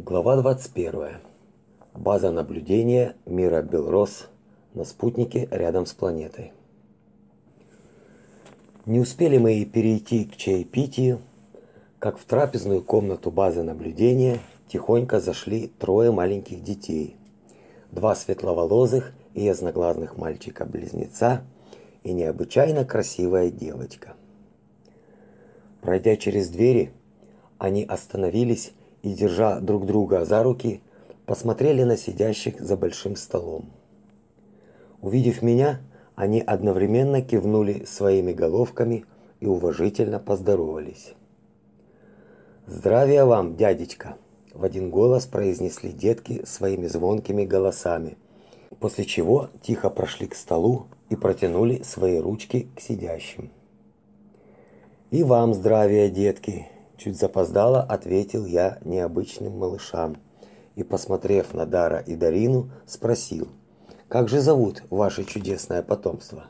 Глава 21. База наблюдения мира Белрос на спутнике рядом с планетой. Не успели мы и перейти к чаепитию, как в трапезную комнату базы наблюдения тихонько зашли трое маленьких детей. Два светловолосых и ясноглазых мальчика-близнеца и необычайно красивая девочка. Пройдя через двери, они остановились и, держа друг друга за руки, посмотрели на сидящих за большим столом. Увидев меня, они одновременно кивнули своими головками и уважительно поздоровались. «Здравия вам, дядечка!» – в один голос произнесли детки своими звонкими голосами, после чего тихо прошли к столу и протянули свои ручки к сидящим. «И вам здравия, детки!» Чуть запоздало ответил я необычным малышам и, посмотрев на Дара и Дарину, спросил, «Как же зовут ваше чудесное потомство?»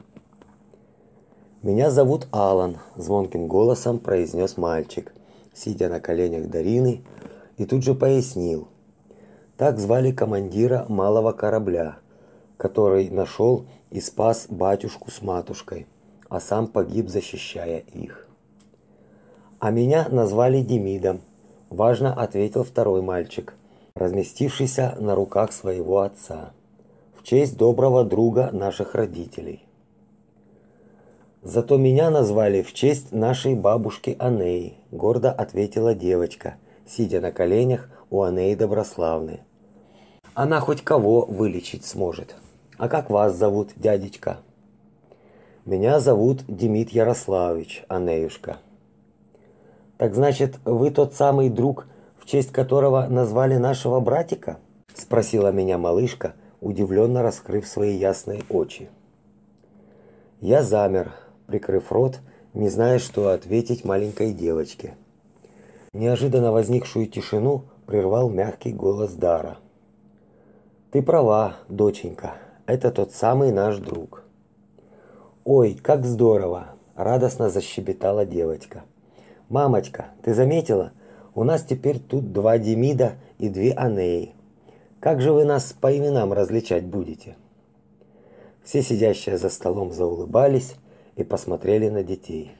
«Меня зовут Алан», – звонким голосом произнес мальчик, сидя на коленях Дарины, и тут же пояснил. Так звали командира малого корабля, который нашел и спас батюшку с матушкой, а сам погиб, защищая их. А меня назвали Демидом, важно ответил второй мальчик, разместившийся на руках своего отца. В честь доброго друга наших родителей. Зато меня назвали в честь нашей бабушки Анеи, гордо ответила девочка, сидя на коленях у Анеи Доброславны. Она хоть кого вылечить сможет. А как вас зовут, дядечка? Меня зовут Демид Ярославович, Анеюшка. Так значит, вы тот самый друг, в честь которого назвали нашего братика? спросила меня малышка, удивленно раскрыв свои ясные очи. Я замер, прикрыв рот, не зная, что ответить маленькой девочке. Неожиданно возникшую тишину прервал мягкий голос Дара. Ты права, доченька. Это тот самый наш друг. Ой, как здорово, радостно защебетала девочка. Мамочка, ты заметила? У нас теперь тут два Демида и две Анеи. Как же вы нас по именам различать будете? Все сидящие за столом заулыбались и посмотрели на детей.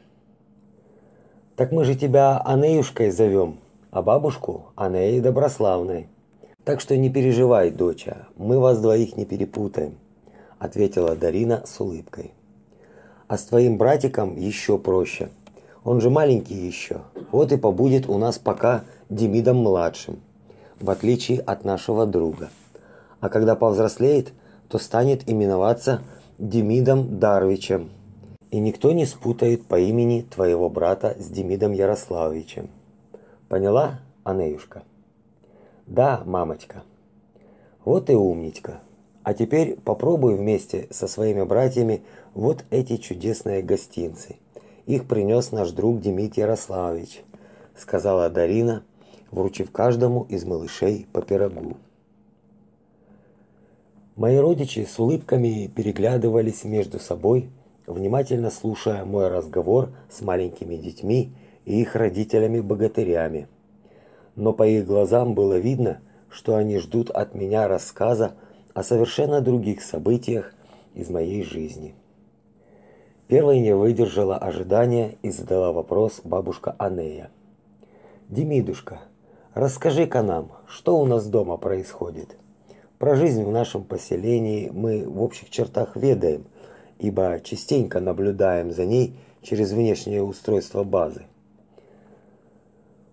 Так мы же тебя Анеюшкой зовем, а бабушку Анеей Доброславной. Так что не переживай, доча, мы вас двоих не перепутаем, ответила Дарина с улыбкой. А с твоим братиком еще проще. Он же маленький еще. Вот и побудет у нас пока Демидом младшим, в отличие от нашего друга. А когда повзрослеет, то станет именоваться Демидом Дарвичем. И никто не спутает по имени твоего брата с Демидом Ярославовичем. Поняла, Анеюшка? Да, мамочка. Вот и умничка. А теперь попробуй вместе со своими братьями вот эти чудесные гостинцы – их принес наш друг Демид Ярославович, сказала Дарина, вручив каждому из малышей по пирогу. Мои родичи с улыбками переглядывались между собой, внимательно слушая мой разговор с маленькими детьми и их родителями-богатырями. Но по их глазам было видно, что они ждут от меня рассказа о совершенно других событиях из моей жизни. Первой не выдержала ожидания и задала вопрос бабушка Анея. «Демидушка, расскажи-ка нам, что у нас дома происходит? Про жизнь в нашем поселении мы в общих чертах ведаем, ибо частенько наблюдаем за ней через внешнее устройство базы.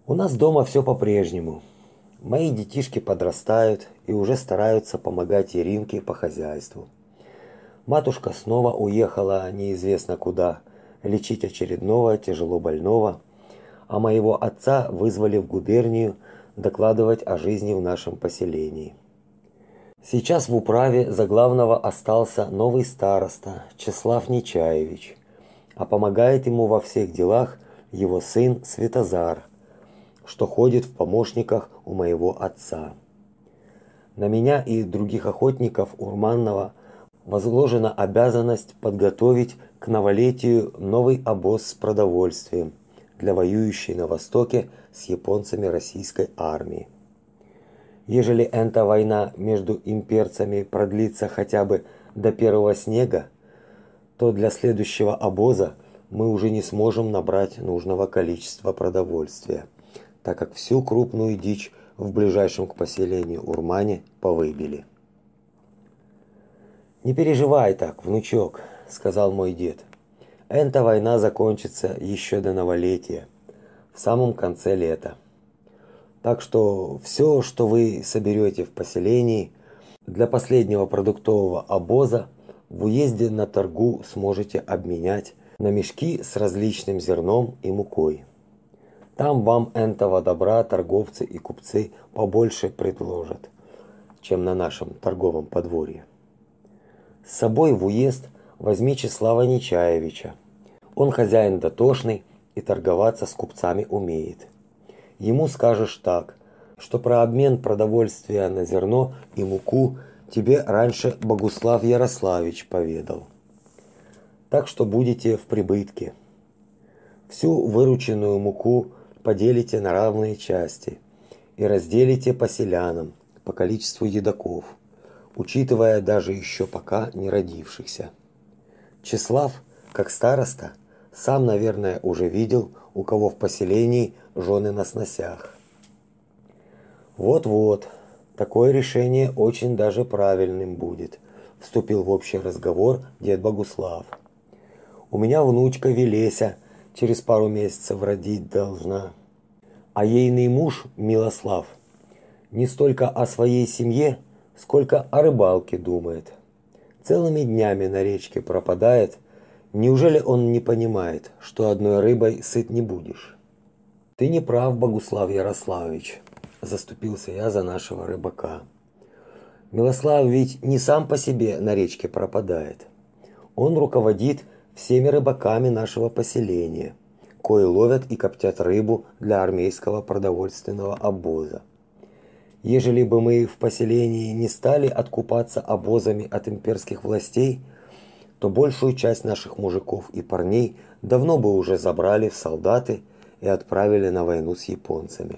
У нас дома все по-прежнему. Мои детишки подрастают и уже стараются помогать Иринке по хозяйству. Матушка снова уехала неизвестно куда лечить очередного тяжело больного, а моего отца вызвали в губернию докладывать о жизни в нашем поселении. Сейчас в управе за главного остался новый староста Чеслав Нечаевич, а помогает ему во всех делах его сын Светозар, что ходит в помощниках у моего отца. На меня и других охотников Урманного – возложена обязанность подготовить к новолетию новый обоз с продовольствием для воюющей на востоке с японцами российской армии. Ежели эта война между имперцами продлится хотя бы до первого снега, то для следующего обоза мы уже не сможем набрать нужного количества продовольствия, так как всю крупную дичь в ближайшем к поселению Урмане повыбили. Не переживай так, внучок, сказал мой дед. Эта война закончится еще до новолетия, в самом конце лета. Так что все, что вы соберете в поселении для последнего продуктового обоза в уезде на торгу сможете обменять на мешки с различным зерном и мукой. Там вам этого добра торговцы и купцы побольше предложат, чем на нашем торговом подворье. С собой в уезд возьми Числава Нечаевича. Он хозяин дотошный и торговаться с купцами умеет. Ему скажешь так, что про обмен продовольствия на зерно и муку тебе раньше Богуслав Ярославич поведал. Так что будете в прибытке. Всю вырученную муку поделите на равные части и разделите по селянам по количеству едоков, учитывая даже еще пока не родившихся. Числав, как староста, сам, наверное, уже видел, у кого в поселении жены на сносях. Вот-вот, такое решение очень даже правильным будет, вступил в общий разговор дед Богуслав. У меня внучка Велеся через пару месяцев родить должна. А ейный муж Милослав не столько о своей семье, сколько о рыбалке думает. Целыми днями на речке пропадает. Неужели он не понимает, что одной рыбой сыт не будешь? Ты не прав, Богуслав Ярославович, заступился я за нашего рыбака. Милослав ведь не сам по себе на речке пропадает. Он руководит всеми рыбаками нашего поселения, кои ловят и коптят рыбу для армейского продовольственного обоза. Ежели бы мы в поселении не стали откупаться обозами от имперских властей, то большую часть наших мужиков и парней давно бы уже забрали в солдаты и отправили на войну с японцами.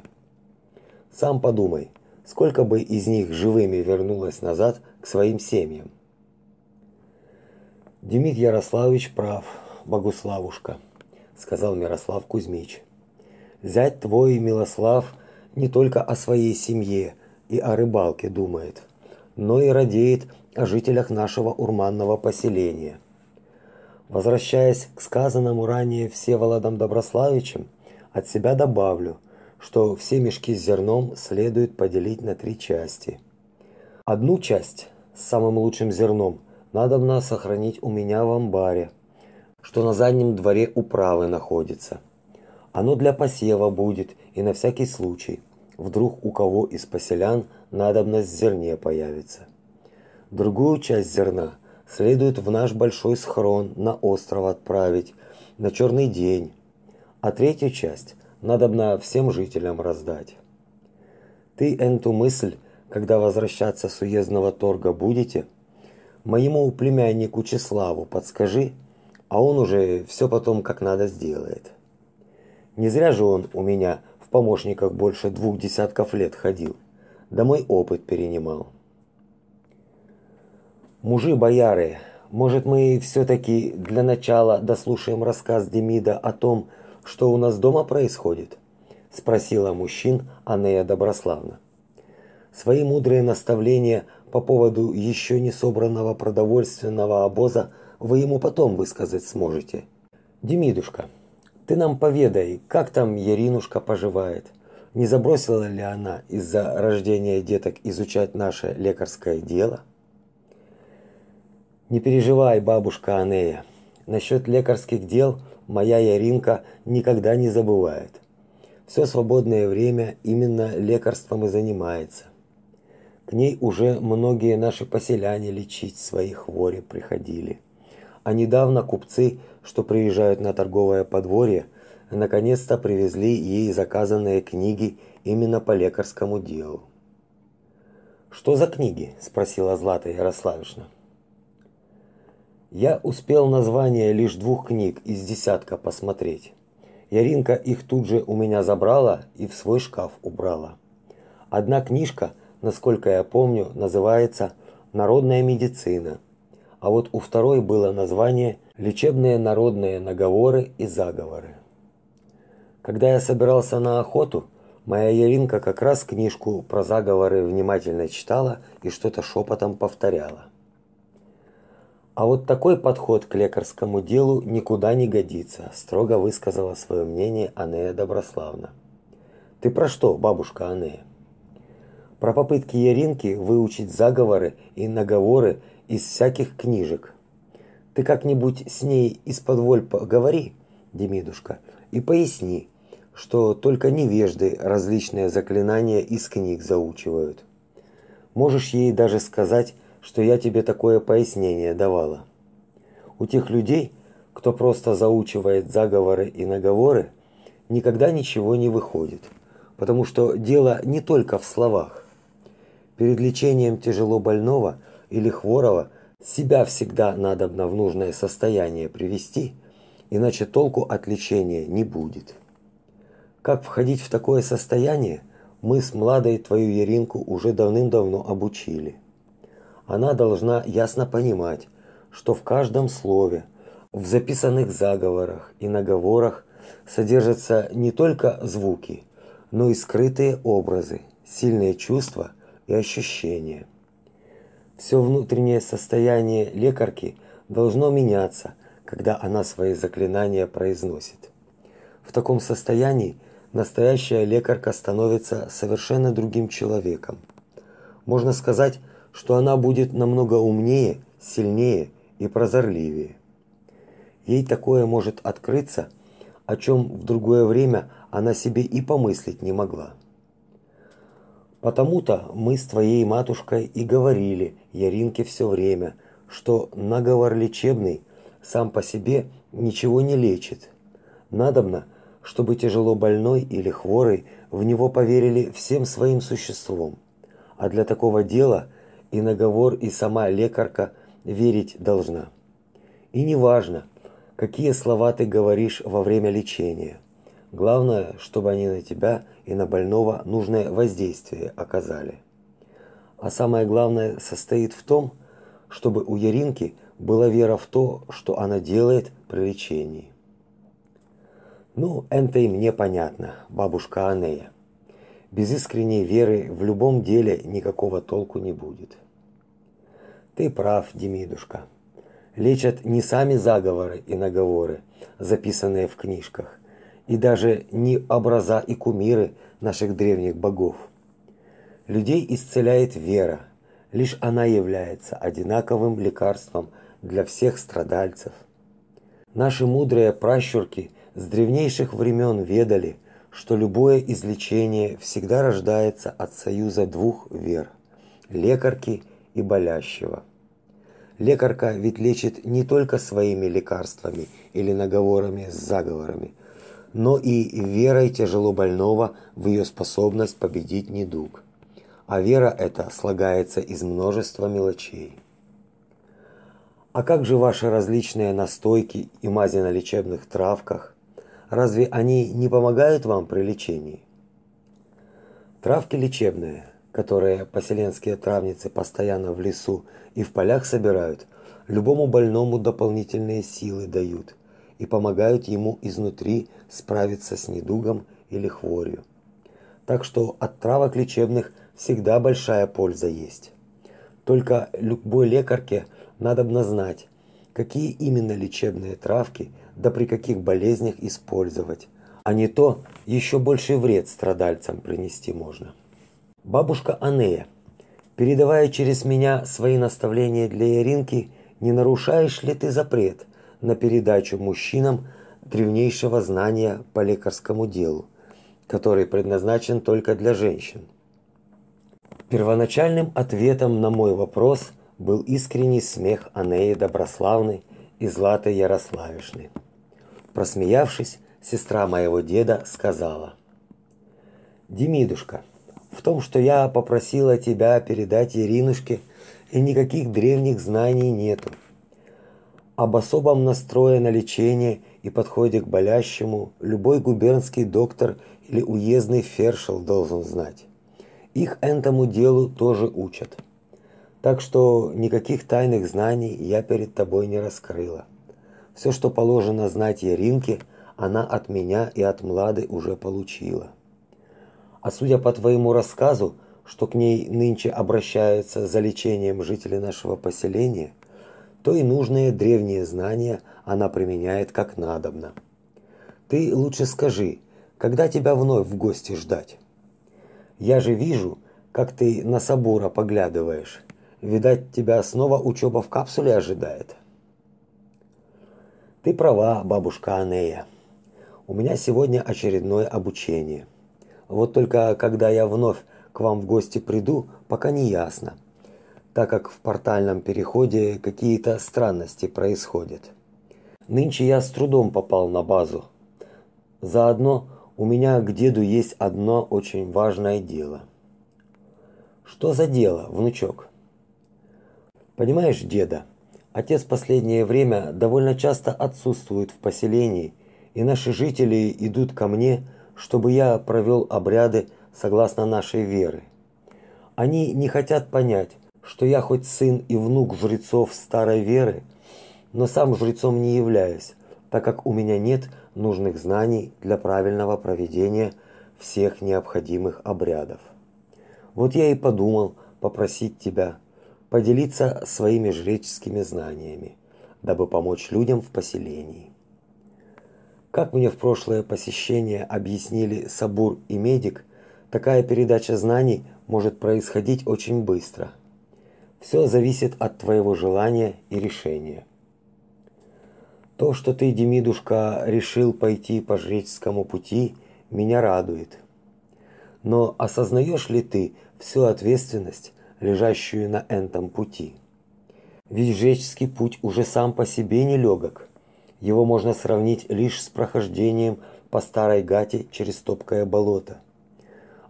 Сам подумай, сколько бы из них живыми вернулось назад к своим семьям. Демид Ярославович прав, Богуславушка, сказал Мирослав Кузьмич. Зять твой Милослав не только о своей семье и о рыбалке думает, но и радеет о жителях нашего урманного поселения. Возвращаясь к сказанному ранее Всеволодом Доброславичем, от себя добавлю, что все мешки с зерном следует поделить на три части. Одну часть с самым лучшим зерном надо надобно сохранить у меня в амбаре, что на заднем дворе управы находится. Оно для посева будет и на всякий случай. Вдруг у кого из поселян надобность зерне появится. Другую часть зерна следует в наш большой схрон на остров отправить на черный день, а третью часть надобно всем жителям раздать. Ты эту мысль, когда возвращаться с уездного торга будете, моему племяннику Числаву подскажи, а он уже все потом как надо сделает. Не зря же он у меня в помощниках больше двух десятков лет ходил, да мой опыт перенимал. Мужи бояры, может мы все-таки для начала дослушаем рассказ Демида о том, что у нас дома происходит? Спросила мужчин Анея Доброславна. Свои мудрые наставления по поводу еще не собранного продовольственного обоза вы ему потом высказать сможете. Демидушка, ты нам поведай, как там Яринушка поживает? Не забросила ли она из-за рождения деток изучать наше лекарское дело? Не переживай, бабушка Анея. Насчет лекарских дел моя Яринка никогда не забывает. Все свободное время именно лекарством и занимается. К ней уже многие наши поселяне лечить свои хвори приходили. А недавно купцы, что приезжают на торговое подворье, наконец-то привезли ей заказанные книги именно по лекарскому делу. Что за книги? спросила Злата Ярославишна. Я успел название лишь двух книг из десятка посмотреть. Яринка их тут же у меня забрала и в свой шкаф убрала. Одна книжка насколько я помню, называется «Народная медицина», а вот у второй было название «Лечебные народные наговоры и заговоры». Когда я собирался на охоту, моя Яринка как раз книжку про заговоры внимательно читала и что-то шепотом повторяла. А вот такой подход к лекарскому делу никуда не годится, строго высказала свое мнение Анея Доброславна. Ты про что, бабушка Анея? Про попытки Яринки выучить заговоры и наговоры из всяких книжек. Ты как-нибудь с ней из-под воль поговори, Демидушка, и поясни, что только невежды различные заклинания из книг заучивают. Можешь ей даже сказать, что я тебе такое пояснение давала. У тех людей, кто просто заучивает заговоры и наговоры, никогда ничего не выходит, потому что дело не только в словах. Перед лечением тяжело больного или хворого себя всегда надо в нужное состояние привести, иначе толку от лечения не будет. Как входить в такое состояние, мы с младой твою Яринку уже давным-давно обучили она должна ясно понимать, что в каждом слове, в записанных заговорах и наговорах содержатся не только звуки, но и скрытые образы, сильные чувства и ощущения. Все внутреннее состояние лекарки должно меняться, когда она свои заклинания произносит. В таком состоянии настоящая лекарка становится совершенно другим человеком. Можно сказать, что она будет намного умнее, сильнее и прозорливее. Ей такое может открыться, о чем в другое время она себе и помыслить не могла. Потому-то мы с твоей матушкой и говорили Яринке все время, что наговор лечебный сам по себе ничего не лечит. Надобно, чтобы тяжело больной или хворый в него поверили всем своим существом. А для такого дела – и наговор, и сама лекарка верить должна. И неважно, какие слова ты говоришь во время лечения. Главное, чтобы они на тебя и на больного нужное воздействие оказали. А самое главное состоит в том, чтобы у Яринки была вера в то, что она делает при лечении. Ну, это и мне понятно, бабушка Анея без искренней веры в любом деле никакого толку не будет. Ты прав, Демидушка. Лечат не сами заговоры и наговоры, записанные в книжках, и даже не образа и кумиры наших древних богов. Людей исцеляет вера, лишь она является одинаковым лекарством для всех страдальцев. Наши мудрые пращурки с древнейших времен ведали – что любое излечение всегда рождается от союза двух вер – лекарки и болящего. Лекарка ведь лечит не только своими лекарствами или наговорами с заговорами, но и верой тяжело больного в ее способность победить недуг. А вера эта слагается из множества мелочей. А как же ваши различные настойки и мази на лечебных травках? разве они не помогают вам при лечении? Травки лечебные, которые поселенские травницы постоянно в лесу и в полях собирают, любому больному дополнительные силы дают и помогают ему изнутри справиться с недугом или хворью. Так что от травок лечебных всегда большая польза есть. Только любой лекарке надо знать, какие именно лечебные травки – да при каких болезнях использовать, а не то еще больший вред страдальцам принести можно. Бабушка Анея, передавая через меня свои наставления для Яринки, не нарушаешь ли ты запрет на передачу мужчинам древнейшего знания по лекарскому делу, который предназначен только для женщин? Первоначальным ответом на мой вопрос был искренний смех Анеи Доброславны и Златы Ярославишны. Просмеявшись, сестра моего деда сказала: "Демидушка, в том, что я попросила тебя передать Иринушке, и никаких древних знаний нету. Об особом настрое на лечение и подходе к болящему любой губернский доктор или уездный фершел должен знать. Их этому делу тоже учат. Так что никаких тайных знаний я перед тобой не раскрыла. Все, что положено знать Яринке, она от меня и от Млады уже получила. А судя по твоему рассказу, что к ней нынче обращаются за лечением жители нашего поселения, то и нужные древние знания она применяет как надобно. Ты лучше скажи, когда тебя вновь в гости ждать? Я же вижу, как ты на Сабура поглядываешь. Видать, тебя снова учеба в капсуле ожидает. Ты права, бабушка Анея. У меня сегодня очередное обучение. Вот только когда я вновь к вам в гости приду, пока не ясно, так как в портальном переходе какие-то странности происходят. Нынче я с трудом попал на базу. Заодно у меня к деду есть одно очень важное дело. Что за дело, внучок? Понимаешь, деда, отец последнее время довольно часто отсутствует в поселении, и наши жители идут ко мне, чтобы я провел обряды согласно нашей веры. Они не хотят понять, что я хоть сын и внук жрецов старой веры, но сам жрецом не являюсь, так как у меня нет нужных знаний для правильного проведения всех необходимых обрядов. Вот я и подумал попросить тебя поделиться своими жреческими знаниями, дабы помочь людям в поселении. Как мне в прошлое посещение объяснили Сабур и Медик, такая передача знаний может происходить очень быстро. Все зависит от твоего желания и решения. То, что ты, Демидушка, решил пойти по жреческому пути, меня радует. Но осознаешь ли ты всю ответственность, лежащую на этом пути. Ведь жреческий путь уже сам по себе нелегок. Его можно сравнить лишь с прохождением по старой гате через топкое болото.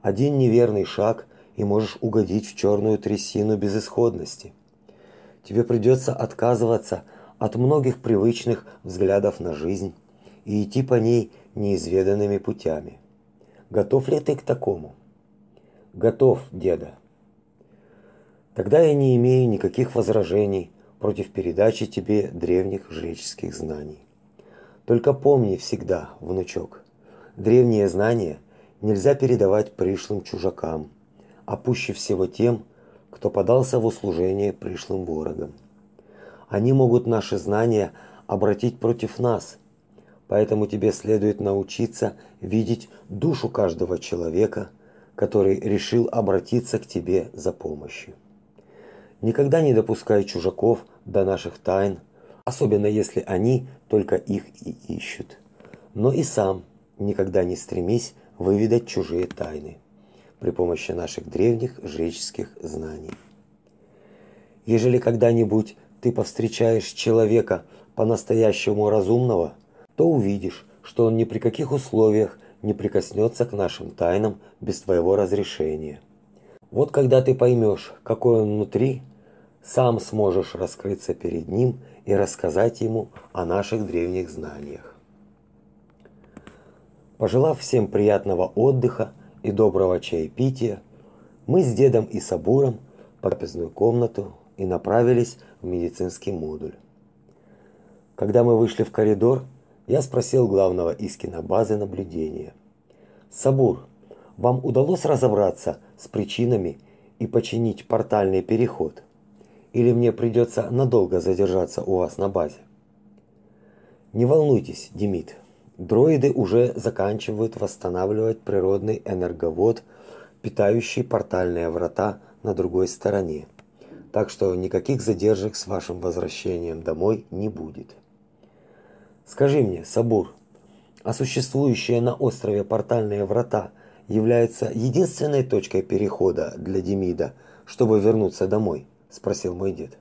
Один неверный шаг, и можешь угодить в черную трясину безысходности. Тебе придется отказываться от многих привычных взглядов на жизнь и идти по ней неизведанными путями. Готов ли ты к такому? Готов, деда. Тогда я не имею никаких возражений против передачи тебе древних жреческих знаний. Только помни всегда, внучок, древние знания нельзя передавать пришлым чужакам, а пуще всего тем, кто подался в услужение пришлым ворогам. Они могут наши знания обратить против нас, поэтому тебе следует научиться видеть душу каждого человека, который решил обратиться к тебе за помощью. Никогда не допускай чужаков до наших тайн, особенно если они только их и ищут. Но и сам никогда не стремись выведать чужие тайны при помощи наших древних жреческих знаний. Ежели когда-нибудь ты повстречаешь человека по-настоящему разумного, то увидишь, что он ни при каких условиях не прикоснется к нашим тайнам без твоего разрешения. Вот когда ты поймешь, какой он внутри, сам сможешь раскрыться перед ним и рассказать ему о наших древних знаниях. Пожелав всем приятного отдыха и доброго чаепития, мы с дедом и Сабуром по комнату и направились в медицинский модуль. Когда мы вышли в коридор, я спросил главного из кинобазы наблюдения. «Сабур, вам удалось разобраться с причинами и починить портальный переход? Или мне придется надолго задержаться у вас на базе?» «Не волнуйтесь, Демид. Дроиды уже заканчивают восстанавливать природный энерговод, питающий портальные врата на другой стороне. Так что никаких задержек с вашим возвращением домой не будет. Скажи мне, Сабур, а существующие на острове портальные врата являются единственной точкой перехода для Демида, чтобы вернуться домой, спросил мой дед.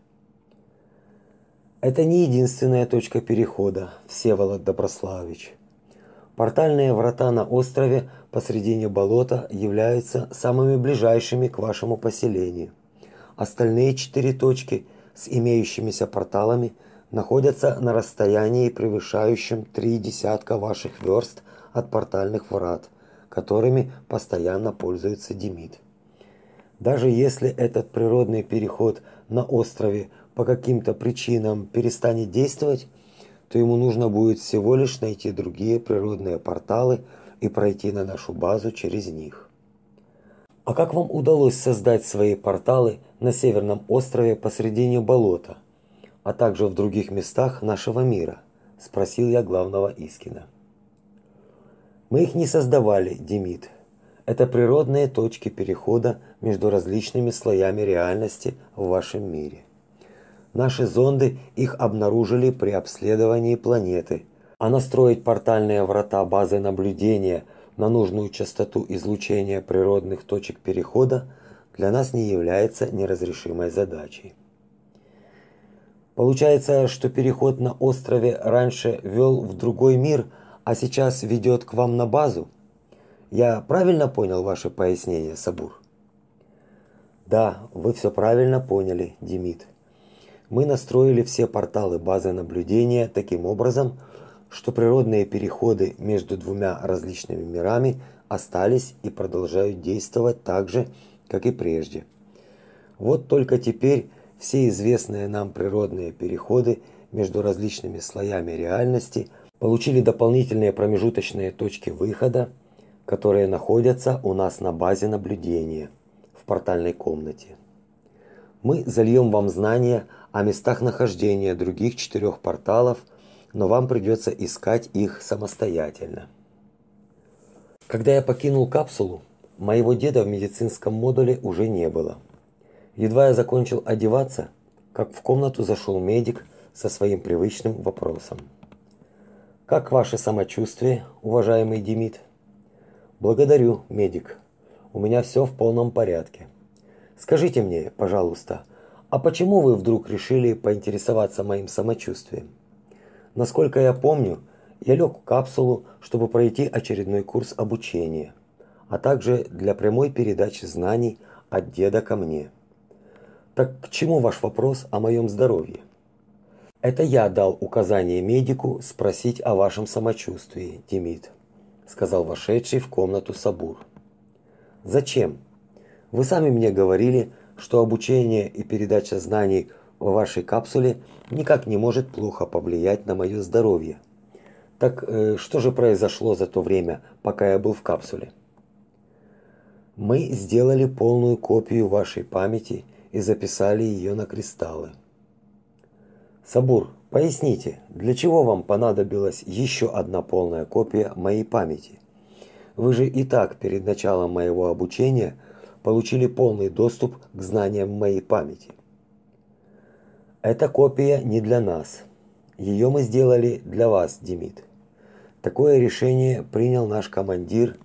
Это не единственная точка перехода, Всеволод Доброславович. Портальные врата на острове посредине болота являются самыми ближайшими к вашему поселению. Остальные четыре точки с имеющимися порталами находятся на расстоянии превышающем три десятка ваших верст от портальных врат, которыми постоянно пользуется Демид. Даже если этот природный переход на острове по каким-то причинам перестанет действовать, то ему нужно будет всего лишь найти другие природные порталы и пройти на нашу базу через них. А как вам удалось создать свои порталы на северном острове посредине болота, а также в других местах нашего мира? спросил я главного Искина. Мы их не создавали, Демид. Это природные точки перехода между различными слоями реальности в вашем мире. Наши зонды их обнаружили при обследовании планеты, а настроить портальные врата базы наблюдения на нужную частоту излучения природных точек перехода для нас не является неразрешимой задачей. Получается, что переход на острове раньше вел в другой мир, а сейчас ведет к вам на базу? Я правильно понял ваше пояснение, Сабур? Да, вы все правильно поняли, Демид мы настроили все порталы базы наблюдения таким образом, что природные переходы между двумя различными мирами остались и продолжают действовать так же, как и прежде. Вот только теперь все известные нам природные переходы между различными слоями реальности получили дополнительные промежуточные точки выхода, которые находятся у нас на базе наблюдения в портальной комнате. Мы зальем вам знания о местах нахождения других четырех порталов, но вам придется искать их самостоятельно. Когда я покинул капсулу, моего деда в медицинском модуле уже не было. Едва я закончил одеваться, как в комнату зашел медик со своим привычным вопросом. Как ваше самочувствие, уважаемый Демид? Благодарю, медик. У меня все в полном порядке. Скажите мне, пожалуйста, а почему вы вдруг решили поинтересоваться моим самочувствием? Насколько я помню, я лег в капсулу, чтобы пройти очередной курс обучения, а также для прямой передачи знаний от деда ко мне. Так к чему ваш вопрос о моем здоровье? Это я дал указание медику спросить о вашем самочувствии, Демид, сказал вошедший в комнату Сабур. Зачем? Вы сами мне говорили, что обучение и передача знаний в вашей капсуле никак не может плохо повлиять на мое здоровье. Так э, что же произошло за то время, пока я был в капсуле? Мы сделали полную копию вашей памяти и записали ее на кристаллы. Сабур, поясните, для чего вам понадобилась еще одна полная копия моей памяти? Вы же и так перед началом моего обучения получили полный доступ к знаниям моей памяти. Эта копия не для нас. Ее мы сделали для вас, Демид. Такое решение принял наш командир,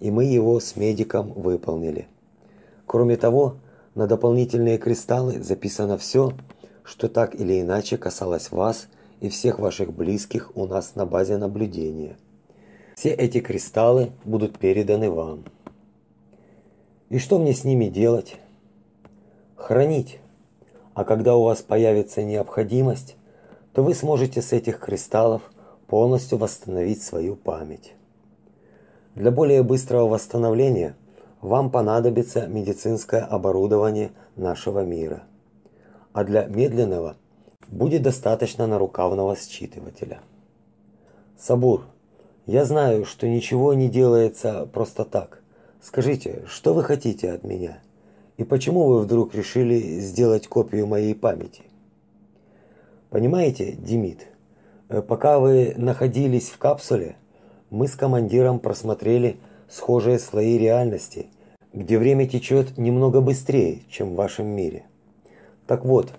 и мы его с медиком выполнили. Кроме того, на дополнительные кристаллы записано все, что так или иначе касалось вас и всех ваших близких у нас на базе наблюдения. Все эти кристаллы будут переданы вам. И что мне с ними делать? Хранить. А когда у вас появится необходимость, то вы сможете с этих кристаллов полностью восстановить свою память. Для более быстрого восстановления вам понадобится медицинское оборудование нашего мира. А для медленного будет достаточно нарукавного считывателя. Сабур, я знаю, что ничего не делается просто так – Скажите, что вы хотите от меня? И почему вы вдруг решили сделать копию моей памяти? Понимаете, Демид, э, пока вы находились в капсуле, мы с командиром просмотрели схожие слои реальности, где время течет немного быстрее, чем в вашем мире. Так вот,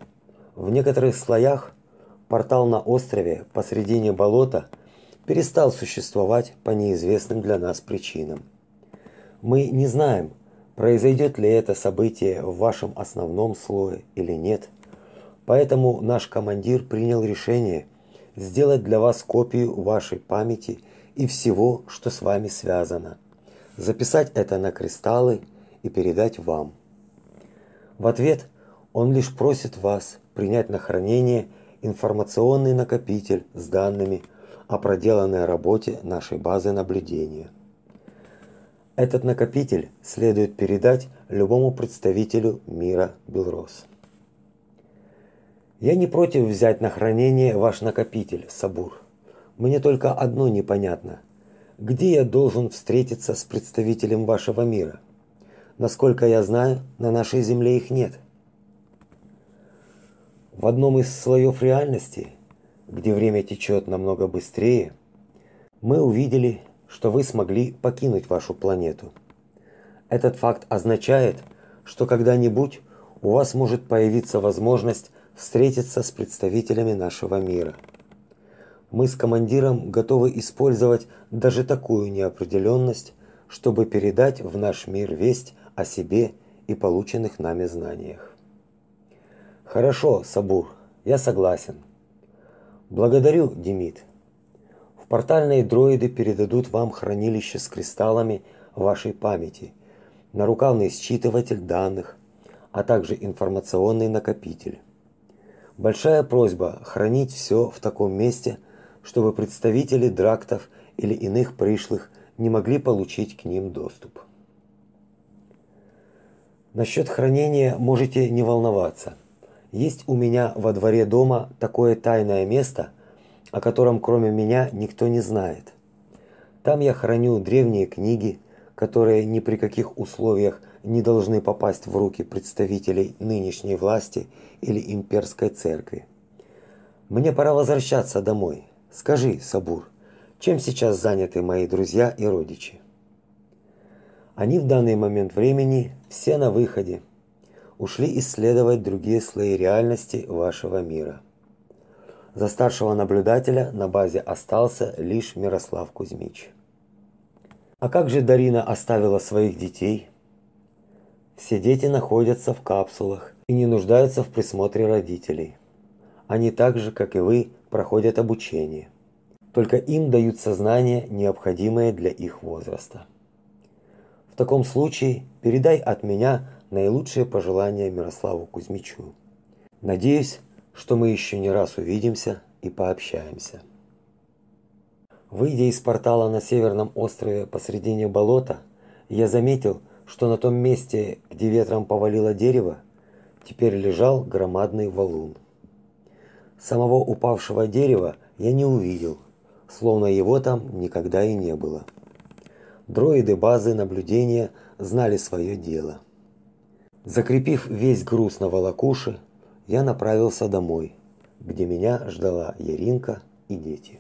в некоторых слоях портал на острове посредине болота перестал существовать по неизвестным для нас причинам. Мы не знаем, произойдет ли это событие в вашем основном слое или нет. Поэтому наш командир принял решение сделать для вас копию вашей памяти и всего, что с вами связано. Записать это на кристаллы и передать вам. В ответ он лишь просит вас принять на хранение информационный накопитель с данными о проделанной работе нашей базы наблюдения. Этот накопитель следует передать любому представителю мира Белрос. Я не против взять на хранение ваш накопитель, Сабур. Мне только одно непонятно. Где я должен встретиться с представителем вашего мира? Насколько я знаю, на нашей земле их нет. В одном из слоев реальности, где время течет намного быстрее, мы увидели, что вы смогли покинуть вашу планету. Этот факт означает, что когда-нибудь у вас может появиться возможность встретиться с представителями нашего мира. Мы с командиром готовы использовать даже такую неопределенность, чтобы передать в наш мир весть о себе и полученных нами знаниях. Хорошо, Сабур, я согласен. Благодарю, Демид. Портальные дроиды передадут вам хранилище с кристаллами вашей памяти, нарукавный считыватель данных, а также информационный накопитель. Большая просьба хранить все в таком месте, чтобы представители драктов или иных пришлых не могли получить к ним доступ. Насчет хранения можете не волноваться. Есть у меня во дворе дома такое тайное место, о котором кроме меня никто не знает. Там я храню древние книги, которые ни при каких условиях не должны попасть в руки представителей нынешней власти или имперской церкви. Мне пора возвращаться домой. Скажи, Сабур, чем сейчас заняты мои друзья и родичи? Они в данный момент времени все на выходе. Ушли исследовать другие слои реальности вашего мира. За старшего наблюдателя на базе остался лишь Мирослав Кузьмич. А как же Дарина оставила своих детей? Все дети находятся в капсулах и не нуждаются в присмотре родителей. Они так же, как и вы, проходят обучение. Только им дают знания, необходимые для их возраста. В таком случае передай от меня наилучшие пожелания Мирославу Кузьмичу. Надеюсь, что мы еще не раз увидимся и пообщаемся. Выйдя из портала на северном острове посредине болота, я заметил, что на том месте, где ветром повалило дерево, теперь лежал громадный валун. Самого упавшего дерева я не увидел, словно его там никогда и не было. Дроиды базы наблюдения знали свое дело. Закрепив весь груз на волокуши, я направился домой, где меня ждала Яринка и дети.